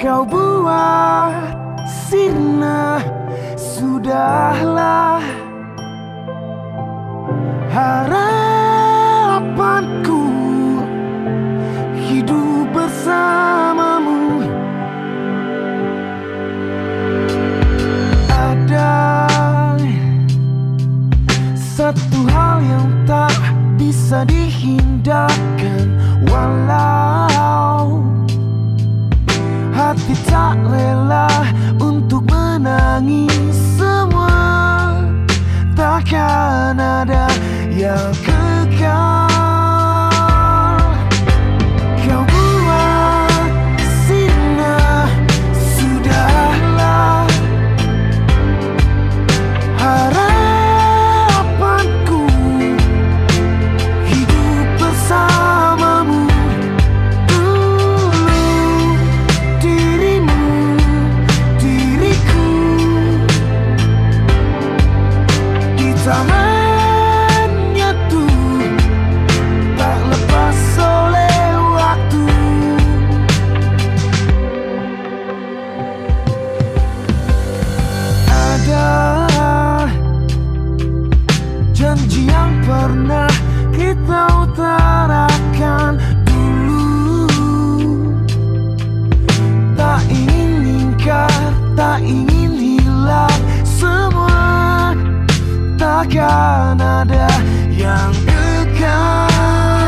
kau buat sirna Sudahlah. Harapanku hidup bersamamu. Ada satu hal yang tak bisa di nada ada yang dekat